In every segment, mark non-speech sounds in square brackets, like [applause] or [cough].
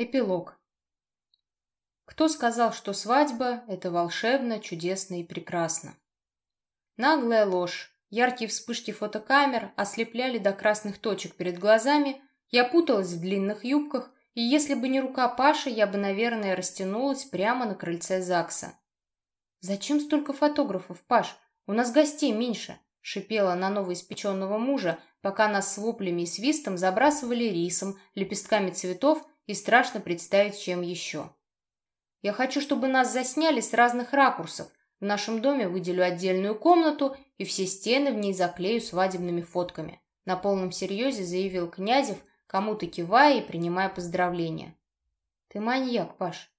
Эпилог. Кто сказал, что свадьба — это волшебно, чудесно и прекрасно? Наглая ложь. Яркие вспышки фотокамер ослепляли до красных точек перед глазами, я путалась в длинных юбках, и если бы не рука Паши, я бы, наверное, растянулась прямо на крыльце ЗАГСа. «Зачем столько фотографов, Паш? У нас гостей меньше», — шипела на новоиспеченного мужа, пока нас с воплями и свистом забрасывали рисом, лепестками цветов и страшно представить, чем еще. Я хочу, чтобы нас засняли с разных ракурсов. В нашем доме выделю отдельную комнату и все стены в ней заклею свадебными фотками. На полном серьезе заявил Князев, кому-то кивая и принимая поздравления. Ты маньяк, Паш.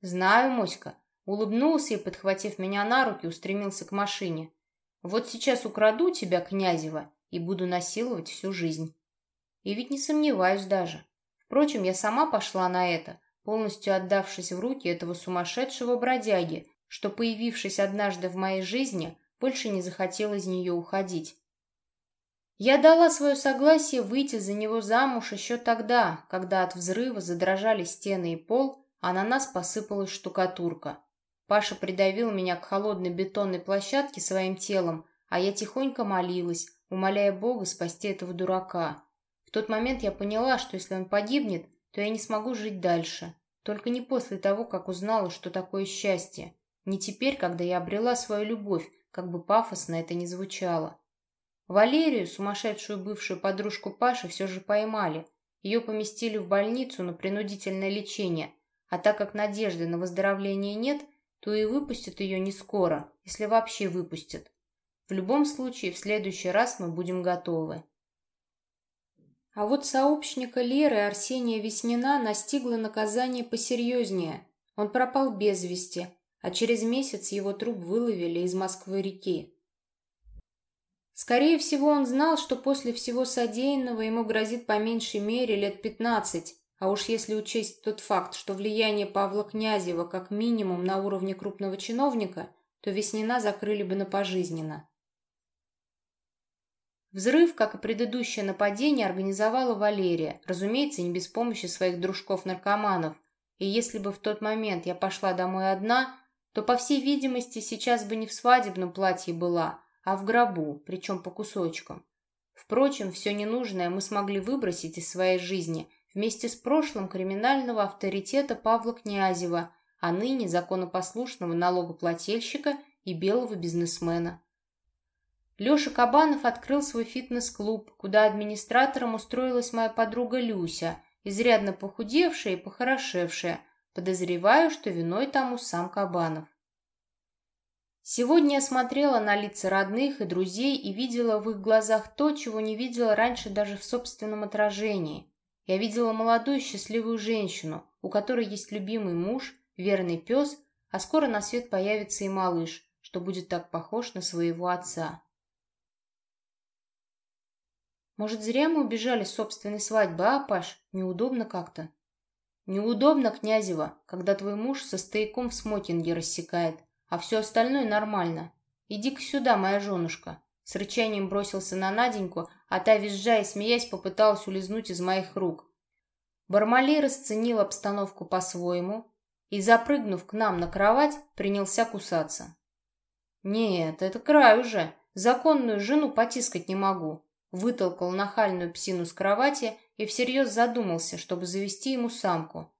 Знаю, Моська. Улыбнулся и, подхватив меня на руки, устремился к машине. Вот сейчас украду тебя, Князева, и буду насиловать всю жизнь. И ведь не сомневаюсь даже. Впрочем, я сама пошла на это, полностью отдавшись в руки этого сумасшедшего бродяги, что, появившись однажды в моей жизни, больше не захотел из нее уходить. Я дала свое согласие выйти за него замуж еще тогда, когда от взрыва задрожали стены и пол, а на нас посыпалась штукатурка. Паша придавил меня к холодной бетонной площадке своим телом, а я тихонько молилась, умоляя Бога спасти этого дурака тот момент я поняла, что если он погибнет, то я не смогу жить дальше. Только не после того, как узнала, что такое счастье. Не теперь, когда я обрела свою любовь, как бы пафосно это ни звучало. Валерию, сумасшедшую бывшую подружку Паши, все же поймали. Ее поместили в больницу на принудительное лечение, а так как надежды на выздоровление нет, то и выпустят ее не скоро, если вообще выпустят. В любом случае, в следующий раз мы будем готовы. А вот сообщника Леры Арсения Веснина настигло наказание посерьезнее. Он пропал без вести, а через месяц его труп выловили из Москвы-реки. Скорее всего, он знал, что после всего содеянного ему грозит по меньшей мере лет пятнадцать, а уж если учесть тот факт, что влияние Павла Князева как минимум на уровне крупного чиновника, то Веснина закрыли бы на пожизненно. Взрыв, как и предыдущее нападение, организовала Валерия, разумеется, не без помощи своих дружков-наркоманов. И если бы в тот момент я пошла домой одна, то, по всей видимости, сейчас бы не в свадебном платье была, а в гробу, причем по кусочкам. Впрочем, все ненужное мы смогли выбросить из своей жизни вместе с прошлым криминального авторитета Павла Князева, а ныне законопослушного налогоплательщика и белого бизнесмена. Леша Кабанов открыл свой фитнес-клуб, куда администратором устроилась моя подруга Люся, изрядно похудевшая и похорошевшая. Подозреваю, что виной тому сам Кабанов. Сегодня я смотрела на лица родных и друзей и видела в их глазах то, чего не видела раньше даже в собственном отражении. Я видела молодую счастливую женщину, у которой есть любимый муж, верный пес, а скоро на свет появится и малыш, что будет так похож на своего отца. Может, зря мы убежали с собственной свадьбы, а, Паш? Неудобно как-то. Неудобно, Князева, когда твой муж со стояком в смокинге рассекает, а все остальное нормально. Иди-ка сюда, моя женушка. С рычанием бросился на Наденьку, а та, визжа и смеясь, попыталась улизнуть из моих рук. Бармалей расценил обстановку по-своему и, запрыгнув к нам на кровать, принялся кусаться. «Нет, это край уже. Законную жену потискать не могу вытолкал нахальную псину с кровати и всерьез задумался, чтобы завести ему самку.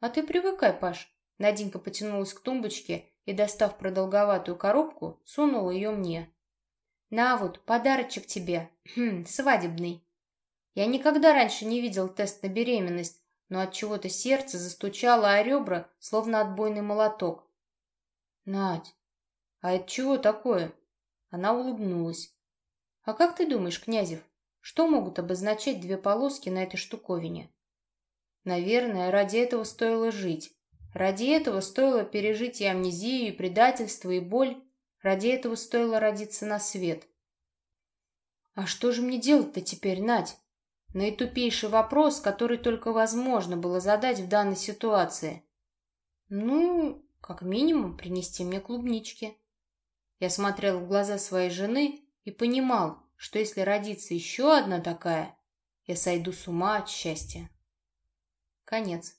«А ты привыкай, Паш». Наденька потянулась к тумбочке и, достав продолговатую коробку, сунула ее мне. «На вот, подарочек тебе. [clears throat] Хм, свадебный». Я никогда раньше не видел тест на беременность, но от чего-то сердце застучало о ребра, словно отбойный молоток. «Надь, а это чего такое?» Она улыбнулась. А как ты думаешь, Князев, что могут обозначать две полоски на этой штуковине? Наверное, ради этого стоило жить. Ради этого стоило пережить и амнезию, и предательство, и боль. Ради этого стоило родиться на свет. А что же мне делать-то теперь, Надь? Наитупейший вопрос, который только возможно было задать в данной ситуации. Ну, как минимум, принести мне клубнички. Я смотрел в глаза своей жены и понимал, что если родится еще одна такая, я сойду с ума от счастья. Конец.